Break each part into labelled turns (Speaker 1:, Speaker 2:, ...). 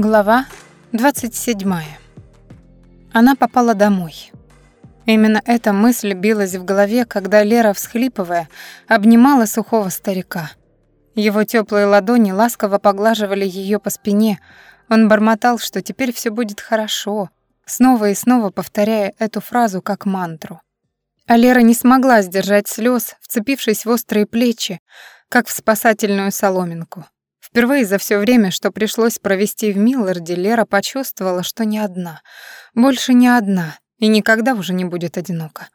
Speaker 1: Глава 27. Она попала домой. Именно эта мысль билась в голове, когда Лера, всхлипывая, обнимала сухого старика. Его теплые ладони ласково поглаживали ее по спине. Он бормотал, что теперь все будет хорошо, снова и снова повторяя эту фразу как мантру. А Лера не смогла сдержать слез, вцепившись в острые плечи, как в спасательную соломинку. Впервые за все время, что пришлось провести в Милларде, Лера почувствовала, что не одна. Больше не одна и никогда уже не будет одинока.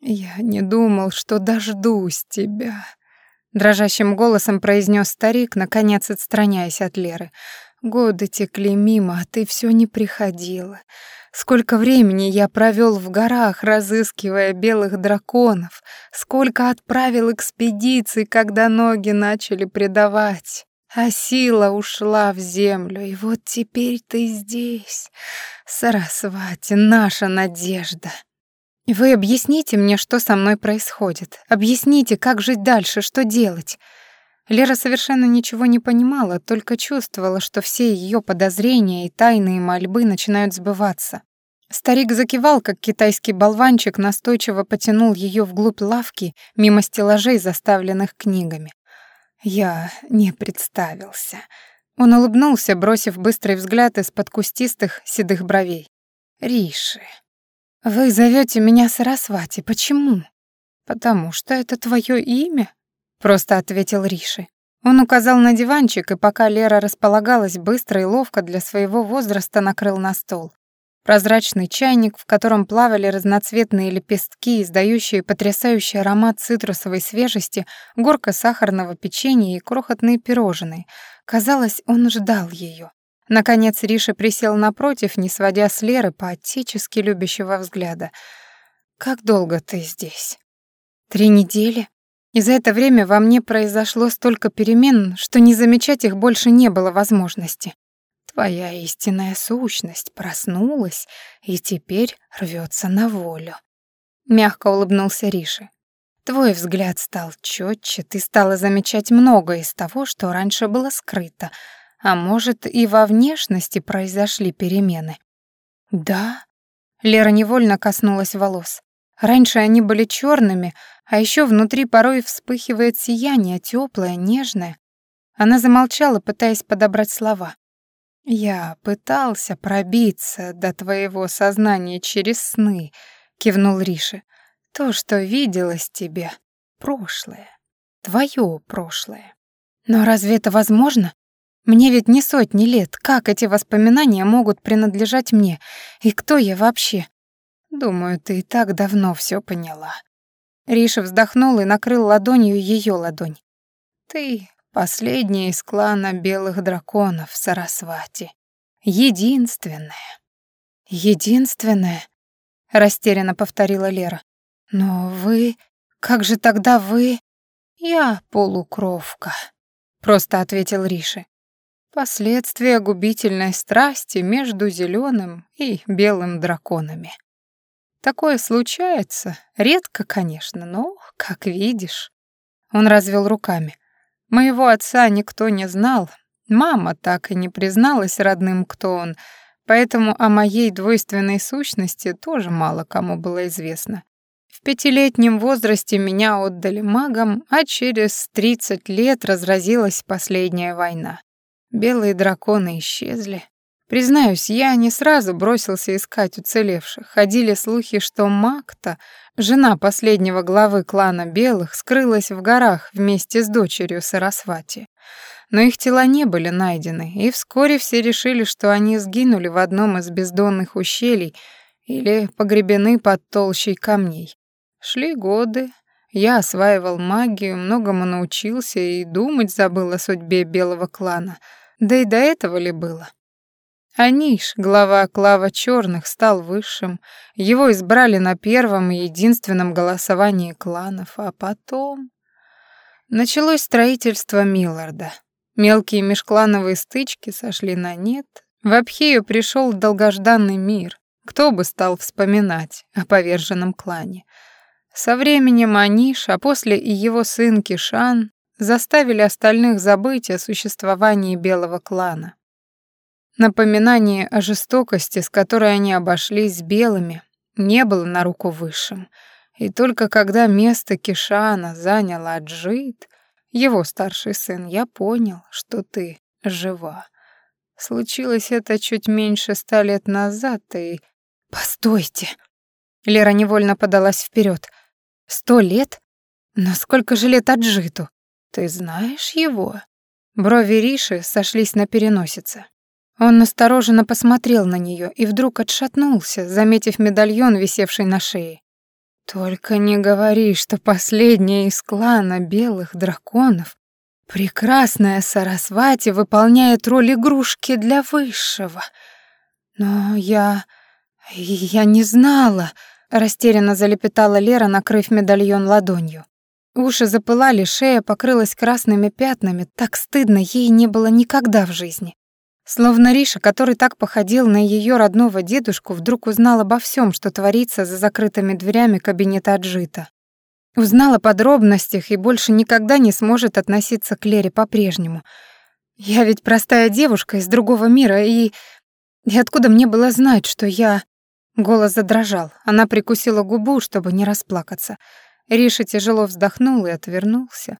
Speaker 1: «Я не думал, что дождусь тебя», — дрожащим голосом произнес старик, наконец отстраняясь от Леры. «Годы текли мимо, а ты все не приходила. Сколько времени я провел в горах, разыскивая белых драконов, сколько отправил экспедиций, когда ноги начали предавать. А сила ушла в землю, и вот теперь ты здесь. Сарасвати, наша надежда. Вы объясните мне, что со мной происходит. Объясните, как жить дальше, что делать. Лера совершенно ничего не понимала, только чувствовала, что все ее подозрения и тайные мольбы начинают сбываться. Старик закивал, как китайский болванчик, настойчиво потянул ее вглубь лавки, мимо стеллажей, заставленных книгами. Я не представился. Он улыбнулся, бросив быстрый взгляд из-под кустистых седых бровей. Риши. Вы зовете меня Сарасвати. Почему? Потому что это твое имя, просто ответил Риши. Он указал на диванчик, и пока Лера располагалась быстро и ловко для своего возраста, накрыл на стол. Прозрачный чайник, в котором плавали разноцветные лепестки, издающие потрясающий аромат цитрусовой свежести, горка сахарного печенья и крохотные пирожные. Казалось, он ждал ее. Наконец Риша присел напротив, не сводя с Леры поотечески любящего взгляда. «Как долго ты здесь?» «Три недели?» И за это время во мне произошло столько перемен, что не замечать их больше не было возможности. Твоя истинная сущность проснулась и теперь рвется на волю. Мягко улыбнулся Риши. Твой взгляд стал четче, ты стала замечать многое из того, что раньше было скрыто, а может, и во внешности произошли перемены. Да, Лера невольно коснулась волос. Раньше они были черными, а еще внутри порой вспыхивает сияние, теплое, нежное. Она замолчала, пытаясь подобрать слова. «Я пытался пробиться до твоего сознания через сны», — кивнул Риши. «То, что виделось тебе, прошлое, твое прошлое. Но разве это возможно? Мне ведь не сотни лет. Как эти воспоминания могут принадлежать мне? И кто я вообще? Думаю, ты и так давно все поняла». Риша вздохнул и накрыл ладонью ее ладонь. «Ты Последняя из клана белых драконов Сарасвати. Единственная. Единственная, растерянно повторила Лера. Но вы, как же тогда вы? Я полукровка, просто ответил Риши. Последствия губительной страсти между зеленым и белым драконами. Такое случается, редко, конечно, но, как видишь, он развел руками. Моего отца никто не знал, мама так и не призналась родным, кто он, поэтому о моей двойственной сущности тоже мало кому было известно. В пятилетнем возрасте меня отдали магам, а через 30 лет разразилась последняя война. Белые драконы исчезли. Признаюсь, я не сразу бросился искать уцелевших. Ходили слухи, что Макта, жена последнего главы клана Белых, скрылась в горах вместе с дочерью Сарасвати. Но их тела не были найдены, и вскоре все решили, что они сгинули в одном из бездонных ущелий или погребены под толщей камней. Шли годы, я осваивал магию, многому научился и думать забыл о судьбе Белого клана. Да и до этого ли было? Аниш, глава клава черных, стал высшим. Его избрали на первом и единственном голосовании кланов, а потом... Началось строительство Милларда. Мелкие межклановые стычки сошли на нет. В Абхею пришел долгожданный мир. Кто бы стал вспоминать о поверженном клане? Со временем Аниш, а после и его сын Кишан заставили остальных забыть о существовании белого клана. Напоминание о жестокости, с которой они обошлись белыми, не было на руку высшим. И только когда место Кишана занял Аджит, его старший сын, я понял, что ты жива. Случилось это чуть меньше ста лет назад, и... Постойте! Лера невольно подалась вперед. Сто лет? Но сколько же лет Аджиту? Ты знаешь его? Брови Риши сошлись на переносице. Он настороженно посмотрел на нее и вдруг отшатнулся, заметив медальон, висевший на шее. «Только не говори, что последняя из клана белых драконов, прекрасная Сарасвати, выполняет роль игрушки для высшего. Но я... я не знала...» Растерянно залепетала Лера, накрыв медальон ладонью. Уши запылали, шея покрылась красными пятнами, так стыдно ей не было никогда в жизни. Словно Риша, который так походил на ее родного дедушку, вдруг узнала обо всем, что творится за закрытыми дверями кабинета Аджита. Узнала о подробностях и больше никогда не сможет относиться к Лере по-прежнему. Я ведь простая девушка из другого мира, и... И откуда мне было знать, что я... Голос задрожал. Она прикусила губу, чтобы не расплакаться. Риша тяжело вздохнул и отвернулся.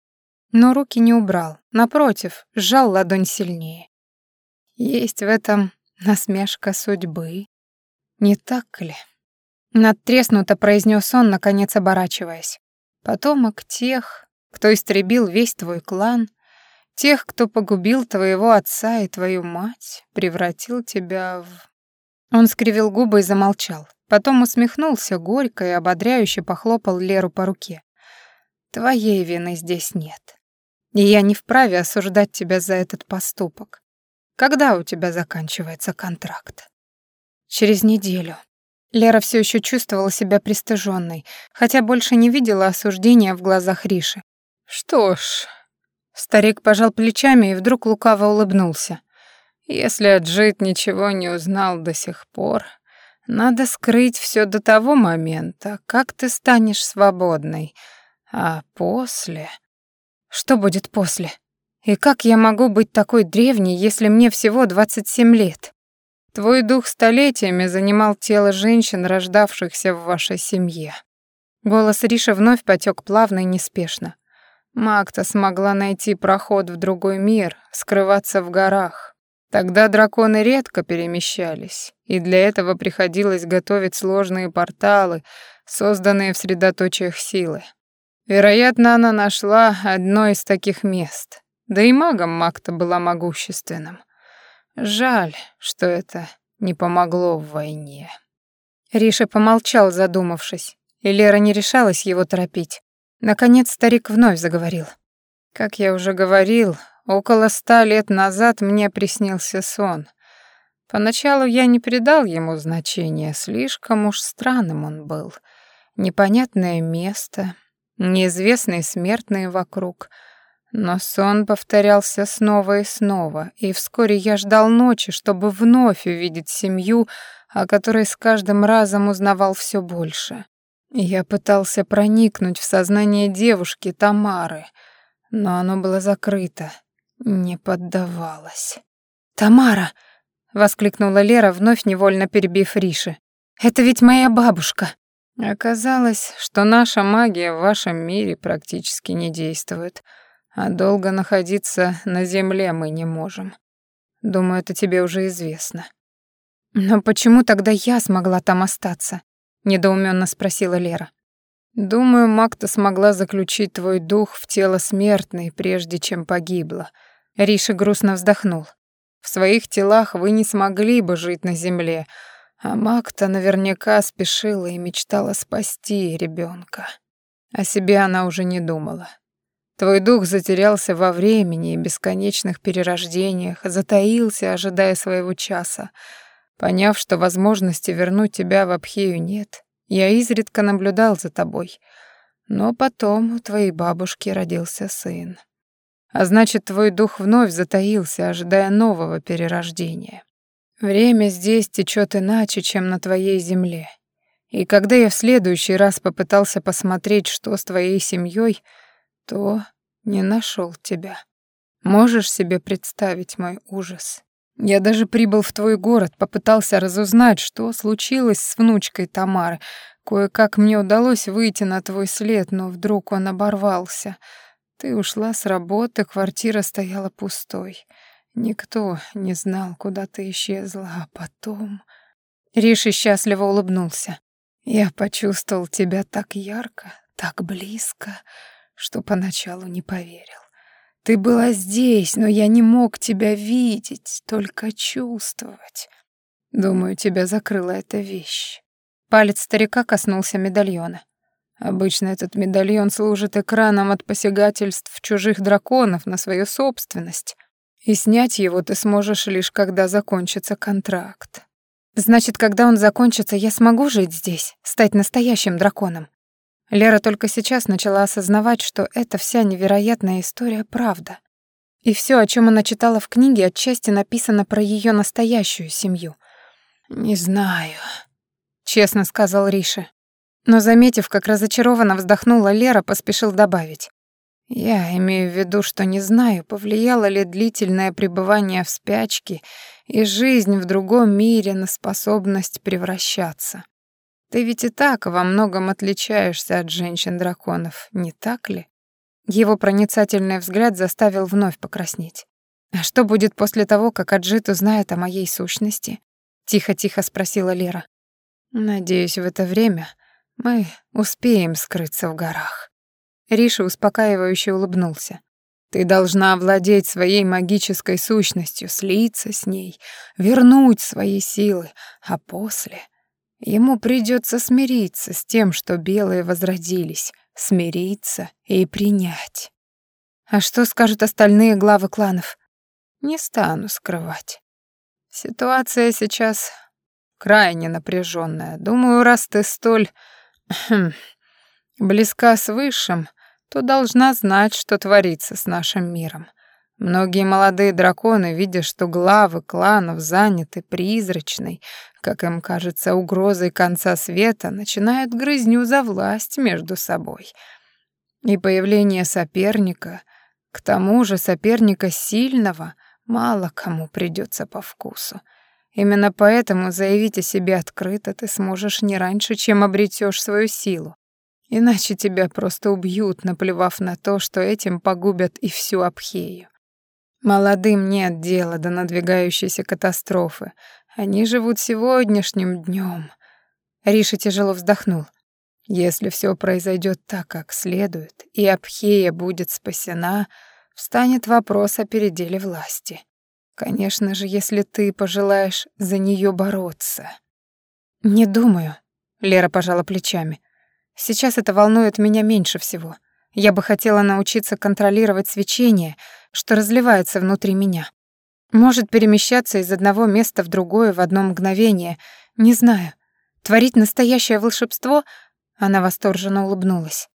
Speaker 1: Но руки не убрал. Напротив, сжал ладонь сильнее. Есть в этом насмешка судьбы. Не так ли? Надтреснуто произнес он, наконец оборачиваясь. Потомок тех, кто истребил весь твой клан, тех, кто погубил твоего отца и твою мать, превратил тебя в... Он скривил губы и замолчал. Потом усмехнулся горько и ободряюще похлопал Леру по руке. «Твоей вины здесь нет. И я не вправе осуждать тебя за этот поступок. Когда у тебя заканчивается контракт?» «Через неделю». Лера все еще чувствовала себя пристыженной, хотя больше не видела осуждения в глазах Риши.
Speaker 2: «Что ж...» Старик пожал плечами и вдруг лукаво улыбнулся. Если Аджит ничего не узнал до сих пор, надо скрыть все до того момента, как ты станешь свободной. А после...
Speaker 1: Что будет после? И как я могу быть такой древней, если мне всего 27 лет?
Speaker 2: Твой дух столетиями занимал тело женщин, рождавшихся в вашей семье.
Speaker 1: Голос Риши вновь потек плавно и неспешно.
Speaker 2: Макта смогла найти проход в другой мир, скрываться в горах. Тогда драконы редко перемещались, и для этого приходилось готовить сложные порталы, созданные в средоточиях силы. Вероятно, она нашла одно из таких мест. Да и магом Макта была могущественным. Жаль, что это не помогло в войне.
Speaker 1: Риша помолчал, задумавшись, и Лера не решалась его торопить. Наконец старик вновь заговорил.
Speaker 2: «Как я уже говорил, Около ста лет назад мне приснился сон. Поначалу я не придал ему значения, слишком уж странным он был. Непонятное место, неизвестные смертные вокруг. Но сон повторялся снова и снова, и вскоре я ждал ночи, чтобы вновь увидеть семью, о которой с каждым разом узнавал все больше. Я пытался проникнуть в сознание девушки Тамары, но оно было закрыто, не поддавалась.
Speaker 1: «Тамара!» — воскликнула Лера, вновь невольно перебив Риши. «Это ведь моя бабушка!»
Speaker 2: Оказалось, что наша магия в вашем мире практически не действует, а долго находиться на земле мы не можем. Думаю, это тебе уже известно.
Speaker 1: Но почему тогда я смогла там остаться? недоуменно спросила Лера.
Speaker 2: Думаю, Макта смогла заключить твой дух в тело смертной, прежде чем погибла.
Speaker 1: Риша грустно вздохнул.
Speaker 2: В своих телах вы не смогли бы жить на земле, а Макта наверняка спешила и мечтала спасти ребенка. О себе она уже не думала. Твой дух затерялся во времени и бесконечных перерождениях, затаился, ожидая своего часа. Поняв, что возможности вернуть тебя в Абхею нет, я изредка наблюдал за тобой. Но потом у твоей бабушки родился сын. А значит, твой дух вновь затаился, ожидая нового перерождения. Время здесь течет иначе, чем на твоей земле. И когда я в следующий раз попытался посмотреть, что с твоей семьей, то не нашел тебя. Можешь себе представить мой ужас? Я даже прибыл в твой город, попытался разузнать, что случилось с внучкой Тамары. Кое-как мне удалось выйти на твой след, но вдруг он оборвался. Ты ушла с работы, квартира стояла пустой. Никто не знал, куда ты исчезла, а потом...
Speaker 1: Риши счастливо улыбнулся.
Speaker 2: Я почувствовал тебя так ярко, так близко, что поначалу не поверил. Ты была здесь, но я не мог тебя видеть, только чувствовать. Думаю, тебя закрыла эта вещь.
Speaker 1: Палец старика коснулся медальона.
Speaker 2: Обычно этот медальон служит экраном от посягательств чужих драконов на свою собственность. И снять его ты сможешь лишь когда закончится контракт.
Speaker 1: Значит, когда он закончится, я смогу жить здесь, стать настоящим драконом. Лера только сейчас начала осознавать, что эта вся невероятная история правда. И все, о чем она читала в книге, отчасти написано про ее настоящую семью.
Speaker 2: «Не знаю», —
Speaker 1: честно сказал Риша. Но, заметив, как разочарованно вздохнула Лера, поспешил добавить.
Speaker 2: «Я имею в виду, что не знаю, повлияло ли длительное пребывание в спячке и жизнь в другом мире на способность превращаться. Ты ведь и так во многом отличаешься от женщин-драконов, не так ли?
Speaker 1: Его проницательный взгляд заставил вновь покраснеть. А что будет после того, как Аджит узнает о моей сущности? Тихо-тихо спросила Лера.
Speaker 2: Надеюсь, в это время мы успеем скрыться в горах.
Speaker 1: Риша успокаивающе улыбнулся.
Speaker 2: Ты должна овладеть своей магической сущностью, слиться с ней, вернуть свои силы, а после Ему придется смириться с тем, что белые возродились, смириться и принять.
Speaker 1: А что скажут остальные главы кланов?
Speaker 2: Не стану скрывать. Ситуация сейчас крайне напряженная. Думаю, раз ты столь хм, близка с Высшим, то должна знать, что творится с нашим миром. Многие молодые драконы, видя, что главы кланов заняты призрачной, как им кажется, угрозой конца света, начинают грызню за власть между собой. И появление соперника, к тому же соперника сильного, мало кому придется по вкусу. Именно поэтому заявить о себе открыто ты сможешь не раньше, чем обретешь свою силу. Иначе тебя просто убьют, наплевав на то, что этим погубят и всю Абхею. Молодым нет дела до надвигающейся катастрофы. Они живут сегодняшним днем.
Speaker 1: Риша тяжело вздохнул.
Speaker 2: Если все произойдет так, как следует, и Абхея будет спасена, встанет вопрос о переделе власти. Конечно же, если ты пожелаешь за нее бороться.
Speaker 1: Не думаю, Лера пожала плечами. Сейчас это волнует меня меньше всего. Я бы хотела научиться контролировать свечение, что разливается внутри меня. Может перемещаться из одного места в другое в одно мгновение, не знаю. Творить настоящее волшебство? Она восторженно улыбнулась.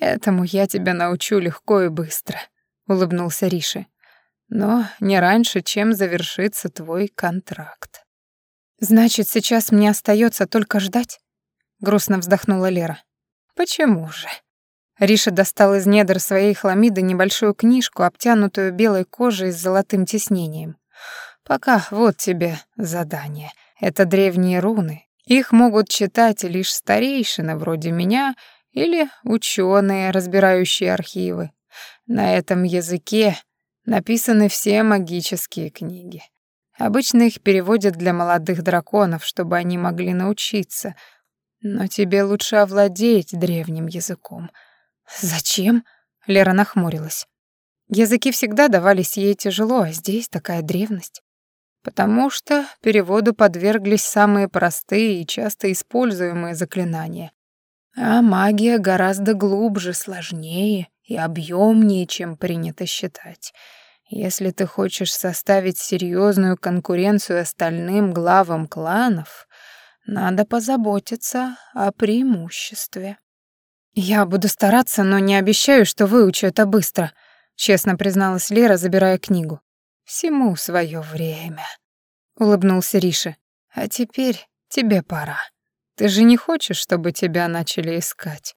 Speaker 2: «Этому я тебя научу легко и быстро», — улыбнулся Риши. «Но не раньше, чем завершится твой контракт».
Speaker 1: «Значит, сейчас мне остается только ждать?» — грустно вздохнула Лера.
Speaker 2: «Почему же?»
Speaker 1: Риша достал из недр своей хламиды небольшую книжку, обтянутую белой кожей с золотым тиснением.
Speaker 2: «Пока вот тебе задание. Это древние руны. Их могут читать лишь старейшины вроде меня или ученые, разбирающие архивы. На этом языке написаны все магические книги. Обычно их переводят для молодых драконов, чтобы они могли научиться. Но тебе лучше овладеть древним языком —
Speaker 1: «Зачем?» — Лера нахмурилась. Языки всегда давались ей тяжело, а здесь такая древность.
Speaker 2: Потому что переводу подверглись самые простые и часто используемые заклинания. А магия гораздо глубже, сложнее и объемнее, чем принято считать. Если ты хочешь составить серьезную конкуренцию остальным главам кланов, надо позаботиться о преимуществе.
Speaker 1: «Я буду стараться, но не обещаю, что выучу это быстро», — честно призналась Лера, забирая книгу.
Speaker 2: «Всему свое время», — улыбнулся Риша. «А теперь тебе пора. Ты же не хочешь, чтобы тебя начали искать?»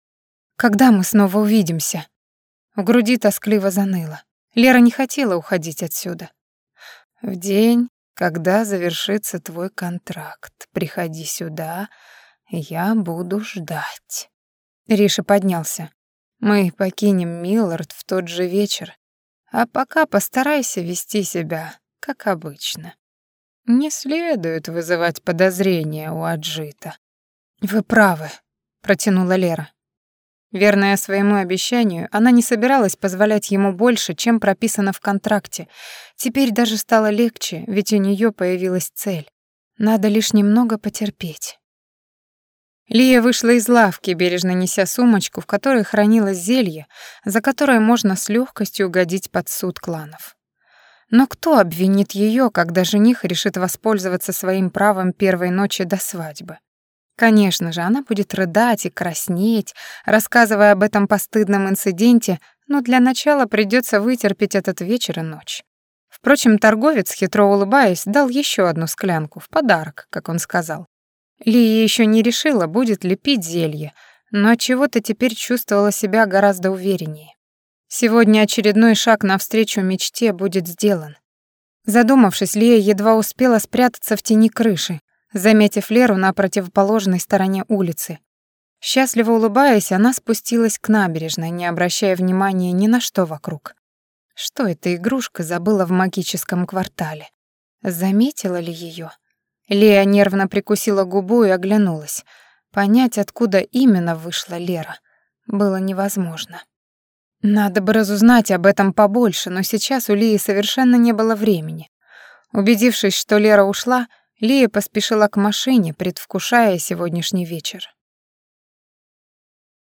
Speaker 1: «Когда мы снова увидимся?» В груди тоскливо заныло. Лера не хотела уходить отсюда.
Speaker 2: «В день, Когда завершится твой контракт, приходи сюда, я буду ждать».
Speaker 1: Риша поднялся.
Speaker 2: Мы покинем Миллард в тот же вечер. А пока постарайся вести себя, как обычно. Не следует вызывать подозрения у Аджита.
Speaker 1: Вы правы, протянула Лера.
Speaker 2: Верная своему обещанию, она не собиралась позволять ему больше, чем прописано в контракте. Теперь даже стало легче, ведь у нее появилась цель. Надо лишь немного потерпеть. Лия вышла из лавки, бережно неся сумочку, в которой хранилось зелье, за которое можно с легкостью угодить под суд кланов. Но кто обвинит ее, когда жених решит воспользоваться своим правом первой ночи до свадьбы? Конечно же, она будет рыдать и краснеть, рассказывая об этом постыдном инциденте, но для начала придется вытерпеть этот вечер и ночь. Впрочем, торговец, хитро улыбаясь, дал еще одну склянку в подарок, как он сказал. Лия еще не решила, будет ли пить зелье, но чего-то теперь чувствовала себя гораздо увереннее. Сегодня очередной шаг навстречу мечте будет сделан. Задумавшись, Лия едва успела спрятаться в тени крыши, заметив Леру на противоположной стороне улицы. Счастливо улыбаясь, она спустилась к набережной, не обращая внимания ни на что вокруг. Что эта игрушка забыла в магическом квартале? Заметила ли ее? Лея нервно прикусила губу и оглянулась. Понять, откуда именно вышла Лера, было невозможно. Надо бы разузнать об этом побольше, но сейчас у Лии совершенно не было времени. Убедившись, что Лера ушла, Лия поспешила к машине, предвкушая сегодняшний вечер.